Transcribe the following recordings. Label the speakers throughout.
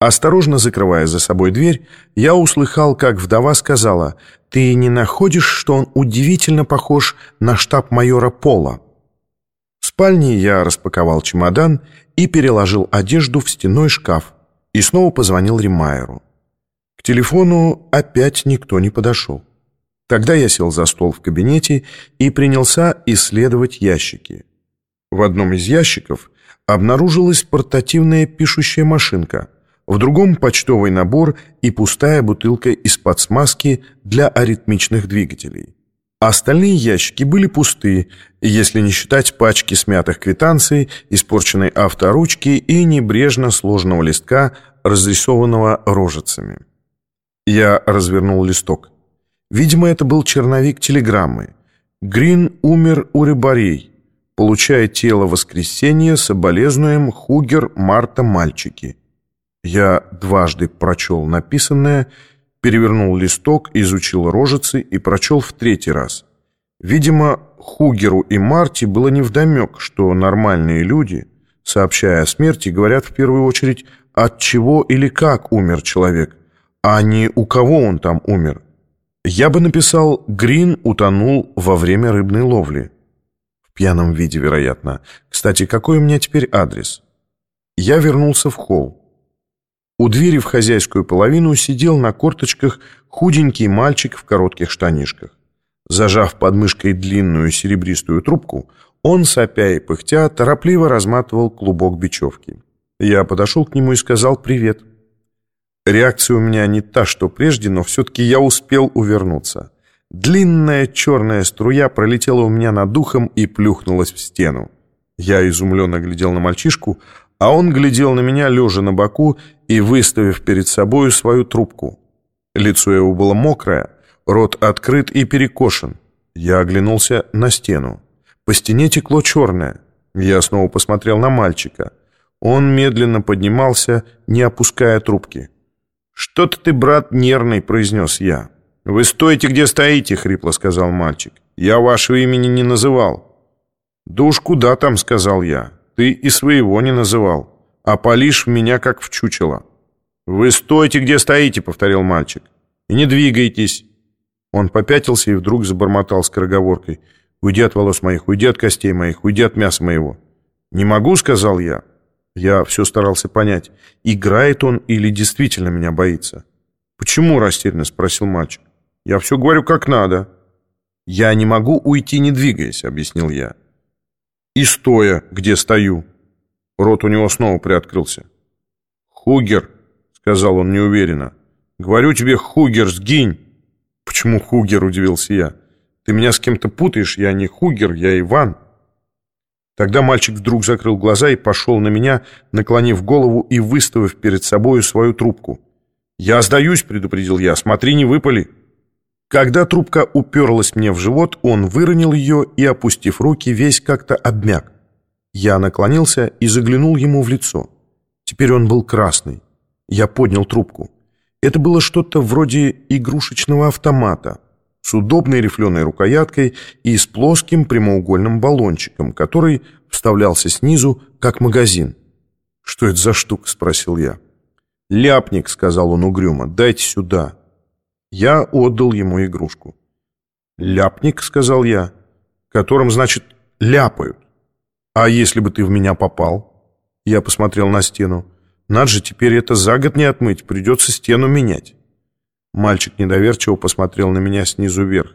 Speaker 1: Осторожно закрывая за собой дверь, я услыхал, как вдова сказала, «Ты не находишь, что он удивительно похож на штаб майора Пола?» В спальне я распаковал чемодан и переложил одежду в стеной шкаф и снова позвонил Римайеру. К телефону опять никто не подошел. Тогда я сел за стол в кабинете и принялся исследовать ящики. В одном из ящиков обнаружилась портативная пишущая машинка — в другом почтовый набор и пустая бутылка из-под смазки для аритмичных двигателей. Остальные ящики были пусты, если не считать пачки смятых квитанций, испорченной авторучки и небрежно сложного листка, разрисованного рожицами. Я развернул листок. Видимо, это был черновик телеграммы. Грин умер у рыбарей. Получая тело воскресенья, соболезнуем Хугер, Марта, мальчики. Я дважды прочел написанное, перевернул листок, изучил рожицы и прочел в третий раз. Видимо, Хугеру и Марти было невдомек, что нормальные люди, сообщая о смерти, говорят в первую очередь, от чего или как умер человек, а не у кого он там умер. Я бы написал «Грин утонул во время рыбной ловли». В пьяном виде, вероятно. Кстати, какой у меня теперь адрес? Я вернулся в холл. У двери в хозяйскую половину сидел на корточках худенький мальчик в коротких штанишках. Зажав под мышкой длинную серебристую трубку, он, сопя и пыхтя, торопливо разматывал клубок бечевки. Я подошел к нему и сказал «привет». Реакция у меня не та, что прежде, но все-таки я успел увернуться. Длинная черная струя пролетела у меня над духом и плюхнулась в стену. Я изумленно глядел на мальчишку, а он глядел на меня, лежа на боку и выставив перед собою свою трубку. Лицо его было мокрое, рот открыт и перекошен. Я оглянулся на стену. По стене текло черное. Я снова посмотрел на мальчика. Он медленно поднимался, не опуская трубки. «Что-то ты, брат, нервный», — произнес я. «Вы стоите, где стоите», — хрипло сказал мальчик. «Я вашего имени не называл». «Да уж куда там», — сказал я. Ты и своего не называл, а палишь в меня, как в чучело». «Вы стойте, где стоите», — повторил мальчик. «И не двигайтесь». Он попятился и вдруг забормотал скороговоркой. «Уйди от волос моих, уйди от костей моих, уйди от мяса моего». «Не могу», — сказал я. Я все старался понять, играет он или действительно меня боится. «Почему?» — растерянно спросил мальчик. «Я все говорю как надо». «Я не могу уйти, не двигаясь», — объяснил я и стоя, где стою. Рот у него снова приоткрылся. «Хугер», — сказал он неуверенно. «Говорю тебе, Хугер, сгинь!» «Почему Хугер?» — удивился я. «Ты меня с кем-то путаешь, я не Хугер, я Иван». Тогда мальчик вдруг закрыл глаза и пошел на меня, наклонив голову и выставив перед собою свою трубку. «Я сдаюсь», — предупредил я, — «смотри, не выпали». Когда трубка уперлась мне в живот, он выронил ее и, опустив руки, весь как-то обмяк. Я наклонился и заглянул ему в лицо. Теперь он был красный. Я поднял трубку. Это было что-то вроде игрушечного автомата с удобной рифленой рукояткой и с плоским прямоугольным баллончиком, который вставлялся снизу, как магазин. «Что это за штука?» — спросил я. «Ляпник», — сказал он угрюмо, — «дайте сюда». Я отдал ему игрушку. «Ляпник», — сказал я, — «которым, значит, ляпают». «А если бы ты в меня попал?» Я посмотрел на стену. «Надо же, теперь это за год не отмыть, придется стену менять». Мальчик недоверчиво посмотрел на меня снизу вверх.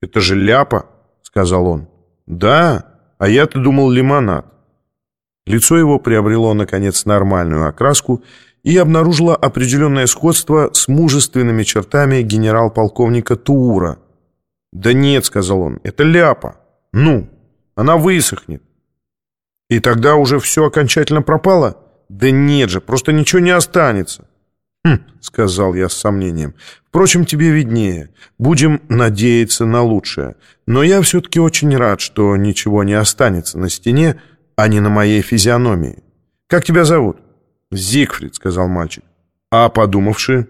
Speaker 1: «Это же ляпа», — сказал он. «Да, а я-то думал лимонад». Лицо его приобрело, наконец, нормальную окраску, и обнаружила определенное сходство с мужественными чертами генерал-полковника Туура. «Да нет», — сказал он, — «это ляпа. Ну, она высохнет». «И тогда уже все окончательно пропало?» «Да нет же, просто ничего не останется». «Хм», — сказал я с сомнением, — «впрочем, тебе виднее. Будем надеяться на лучшее. Но я все-таки очень рад, что ничего не останется на стене, а не на моей физиономии. Как тебя зовут?» «Зигфрид», — сказал мальчик. «А подумавши?»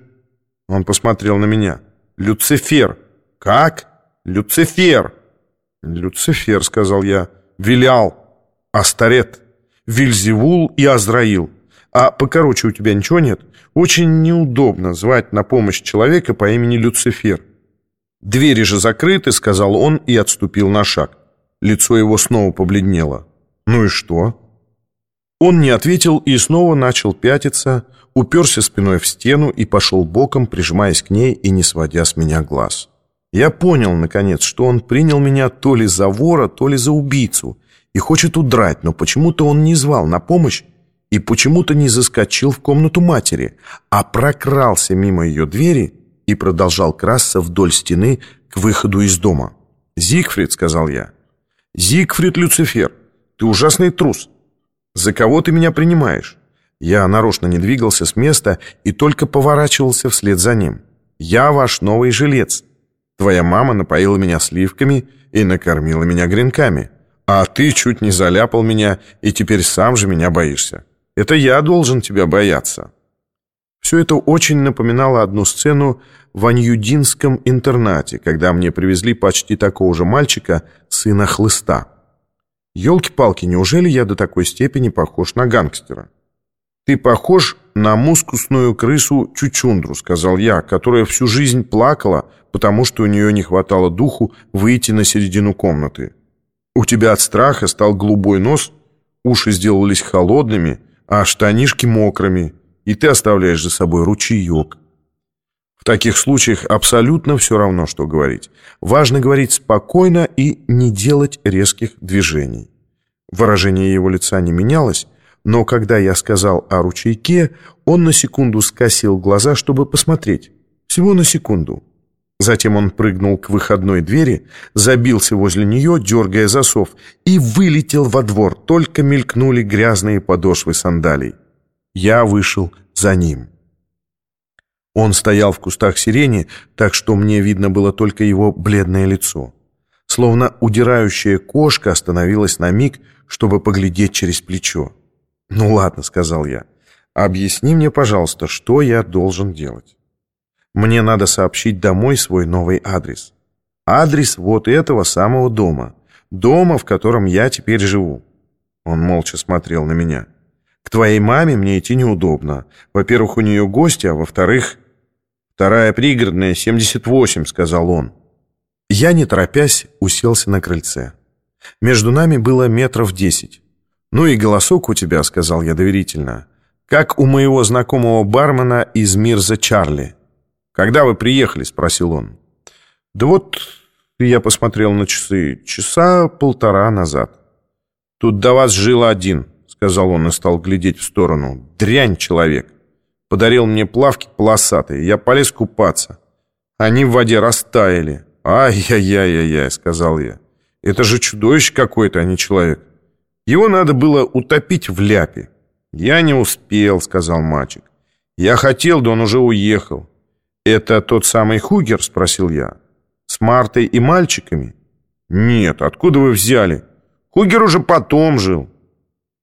Speaker 1: Он посмотрел на меня. «Люцифер». «Как?» «Люцифер». «Люцифер», — сказал я. «Вилял». «Астарет». «Вильзевул и Азраил». А покороче у тебя ничего нет? Очень неудобно звать на помощь человека по имени Люцифер». «Двери же закрыты», — сказал он и отступил на шаг. Лицо его снова побледнело. «Ну и что?» Он не ответил и снова начал пятиться, уперся спиной в стену и пошел боком, прижимаясь к ней и не сводя с меня глаз. Я понял, наконец, что он принял меня то ли за вора, то ли за убийцу и хочет удрать, но почему-то он не звал на помощь и почему-то не заскочил в комнату матери, а прокрался мимо ее двери и продолжал красться вдоль стены к выходу из дома. «Зигфрид», — сказал я, — «Зигфрид Люцифер, ты ужасный трус. За кого ты меня принимаешь?» Я нарочно не двигался с места и только поворачивался вслед за ним. «Я ваш новый жилец. Твоя мама напоила меня сливками и накормила меня гренками. А ты чуть не заляпал меня и теперь сам же меня боишься. Это я должен тебя бояться». Все это очень напоминало одну сцену в Аньюдинском интернате, когда мне привезли почти такого же мальчика, сына хлыста. Ёлки-палки, неужели я до такой степени похож на гангстера? «Ты похож на мускусную крысу Чучундру», — сказал я, которая всю жизнь плакала, потому что у нее не хватало духу выйти на середину комнаты. «У тебя от страха стал голубой нос, уши сделались холодными, а штанишки мокрыми, и ты оставляешь за собой ручеек». Таких случаях абсолютно все равно, что говорить. Важно говорить спокойно и не делать резких движений. Выражение его лица не менялось, но когда я сказал о ручейке, он на секунду скосил глаза, чтобы посмотреть. Всего на секунду. Затем он прыгнул к выходной двери, забился возле нее, дергая засов, и вылетел во двор, только мелькнули грязные подошвы сандалий. Я вышел за ним. Он стоял в кустах сирени, так что мне видно было только его бледное лицо. Словно удирающая кошка остановилась на миг, чтобы поглядеть через плечо. «Ну ладно», — сказал я. «Объясни мне, пожалуйста, что я должен делать. Мне надо сообщить домой свой новый адрес. Адрес вот этого самого дома. Дома, в котором я теперь живу». Он молча смотрел на меня. «К твоей маме мне идти неудобно. Во-первых, у нее гости, а во-вторых...» «Вторая пригородная, 78», — сказал он. Я, не торопясь, уселся на крыльце. Между нами было метров десять. «Ну и голосок у тебя», — сказал я доверительно. «Как у моего знакомого бармена из Мирза Чарли». «Когда вы приехали?» — спросил он. «Да вот...» — я посмотрел на часы. «Часа полтора назад». «Тут до вас жил один», — сказал он и стал глядеть в сторону. «Дрянь человек. Подарил мне плавки полосатые. Я полез купаться. Они в воде растаяли. «Ай-яй-яй-яй-яй», — сказал я. «Это же чудовище какое-то, а не человек». Его надо было утопить в ляпе. «Я не успел», — сказал мальчик. «Я хотел, да он уже уехал». «Это тот самый Хугер?» — спросил я. «С Мартой и мальчиками?» «Нет, откуда вы взяли? Хугер уже потом жил».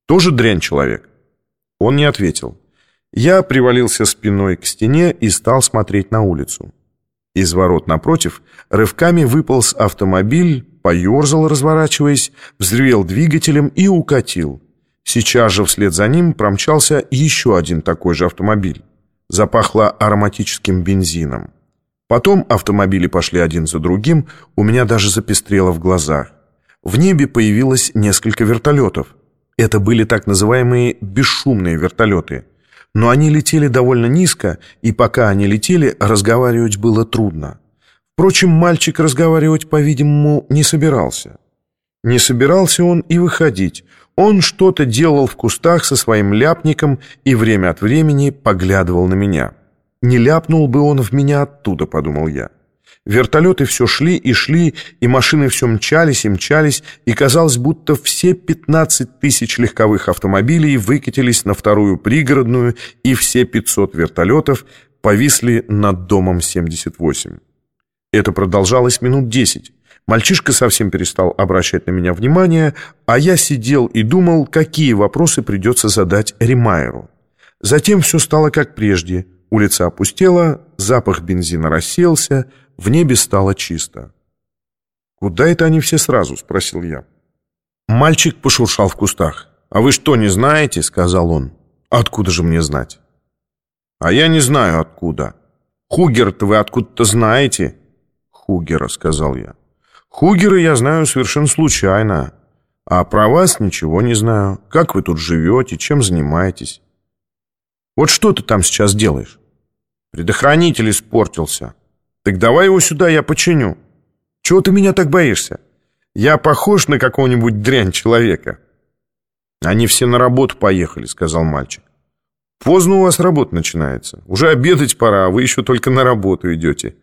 Speaker 1: «Тоже дрянь человек?» Он не ответил. Я привалился спиной к стене и стал смотреть на улицу. Из ворот напротив рывками выполз автомобиль, поерзал, разворачиваясь, взревел двигателем и укатил. Сейчас же вслед за ним промчался еще один такой же автомобиль. Запахло ароматическим бензином. Потом автомобили пошли один за другим, у меня даже запестрело в глазах. В небе появилось несколько вертолетов. Это были так называемые бесшумные вертолеты – но они летели довольно низко, и пока они летели, разговаривать было трудно. Впрочем, мальчик разговаривать, по-видимому, не собирался. Не собирался он и выходить. Он что-то делал в кустах со своим ляпником и время от времени поглядывал на меня. «Не ляпнул бы он в меня оттуда», — подумал я. Вертолеты все шли и шли, и машины все мчались и мчались, и казалось, будто все 15 тысяч легковых автомобилей выкатились на вторую пригородную, и все 500 вертолетов повисли над домом 78. Это продолжалось минут 10. Мальчишка совсем перестал обращать на меня внимание, а я сидел и думал, какие вопросы придется задать Римайеру. Затем все стало как прежде. Улица опустела, запах бензина рассеялся, в небе стало чисто. «Куда это они все сразу?» — спросил я. Мальчик пошуршал в кустах. «А вы что, не знаете?» — сказал он. Откуда же мне знать? А я не знаю откуда. Хугер-то вы откуда-то знаете? Хугера, сказал я. Хугера я знаю совершенно случайно. А про вас ничего не знаю. Как вы тут живете, чем занимаетесь? Вот что ты там сейчас делаешь? Предохранитель испортился. Так давай его сюда, я починю. Чего ты меня так боишься? Я похож на какого-нибудь дрянь человека. Они все на работу поехали, сказал мальчик. Поздно у вас работа начинается. Уже обедать пора, а вы еще только на работу идете.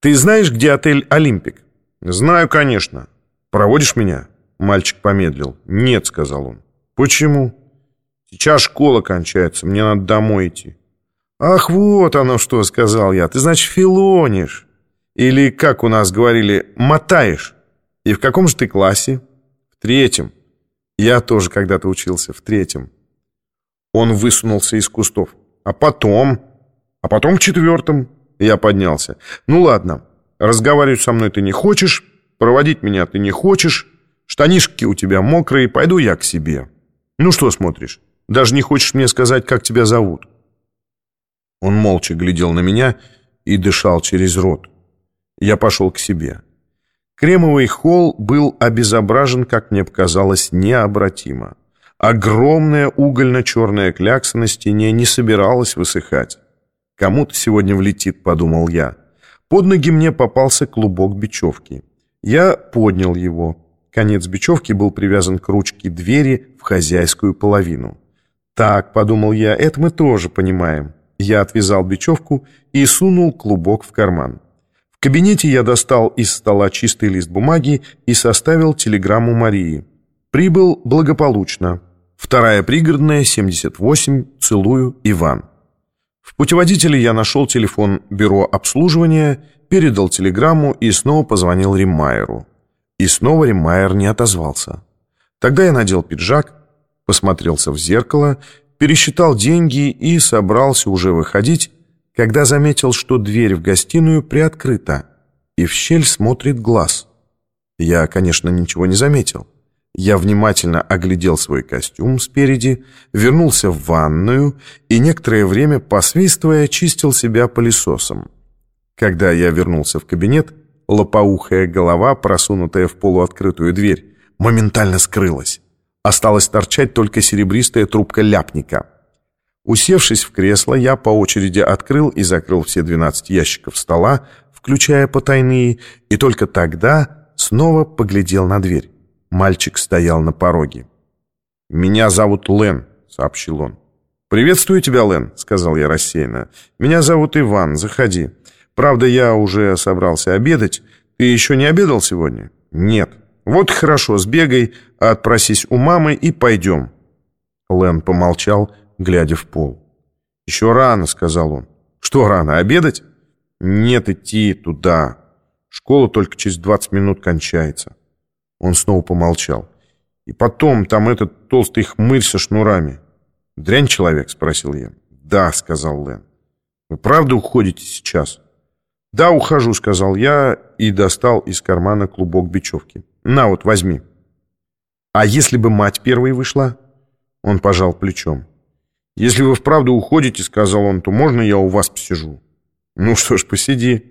Speaker 1: Ты знаешь, где отель «Олимпик»? Знаю, конечно. Проводишь меня? Мальчик помедлил. Нет, сказал он. Почему? Сейчас школа кончается, мне надо домой идти. Ах, вот оно что, сказал я. Ты, значит, филонишь. Или, как у нас говорили, мотаешь. И в каком же ты классе? В третьем. Я тоже когда-то учился в третьем. Он высунулся из кустов. А потом? А потом в четвертом. Я поднялся. Ну ладно, разговаривать со мной ты не хочешь, проводить меня ты не хочешь, штанишки у тебя мокрые, пойду я к себе. Ну что смотришь? Даже не хочешь мне сказать, как тебя зовут?» Он молча глядел на меня и дышал через рот. Я пошел к себе. Кремовый холл был обезображен, как мне показалось, необратимо. Огромная угольно-черная клякса на стене не собиралась высыхать. «Кому-то сегодня влетит», — подумал я. Под ноги мне попался клубок бечевки. Я поднял его. Конец бечевки был привязан к ручке двери в хозяйскую половину. «Так», — подумал я, — «это мы тоже понимаем». Я отвязал бечевку и сунул клубок в карман. В кабинете я достал из стола чистый лист бумаги и составил телеграмму Марии. Прибыл благополучно. Вторая пригородная, 78, целую, Иван. В путеводителе я нашел телефон бюро обслуживания, передал телеграмму и снова позвонил Риммайеру. И снова Риммайер не отозвался. Тогда я надел пиджак, посмотрелся в зеркало, пересчитал деньги и собрался уже выходить, когда заметил, что дверь в гостиную приоткрыта, и в щель смотрит глаз. Я, конечно, ничего не заметил. Я внимательно оглядел свой костюм спереди, вернулся в ванную и некоторое время, посвистывая, чистил себя пылесосом. Когда я вернулся в кабинет, лопоухая голова, просунутая в полуоткрытую дверь, моментально скрылась. Осталась торчать только серебристая трубка ляпника. Усевшись в кресло, я по очереди открыл и закрыл все 12 ящиков стола, включая потайные, и только тогда снова поглядел на дверь. Мальчик стоял на пороге. «Меня зовут Лен», — сообщил он. «Приветствую тебя, Лен», — сказал я рассеянно. «Меня зовут Иван, заходи. Правда, я уже собрался обедать. Ты еще не обедал сегодня?» «Нет». «Вот хорошо, сбегай, отпросись у мамы и пойдем». Лен помолчал, глядя в пол. «Еще рано», — сказал он. «Что рано, обедать?» «Нет, идти туда. Школа только через двадцать минут кончается». Он снова помолчал. «И потом, там этот толстый хмырь со шнурами». «Дрянь человек?» — спросил я. «Да», — сказал Лэн. «Вы правда уходите сейчас?» «Да, ухожу», — сказал я и достал из кармана клубок бечевки. «На вот, возьми». «А если бы мать первой вышла?» Он пожал плечом. «Если вы вправду уходите, — сказал он, — то можно я у вас посижу?» «Ну что ж, посиди.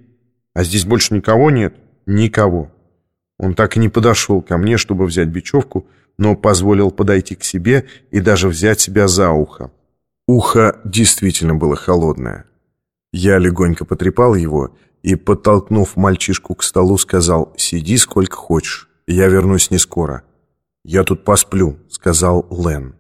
Speaker 1: А здесь больше никого нет?» «Никого». Он так и не подошел ко мне, чтобы взять бечевку, но позволил подойти к себе и даже взять себя за ухо. Ухо действительно было холодное. Я легонько потрепал его и, подтолкнув мальчишку к столу, сказал «Сиди сколько хочешь, я вернусь не скоро». «Я тут посплю», — сказал Лен.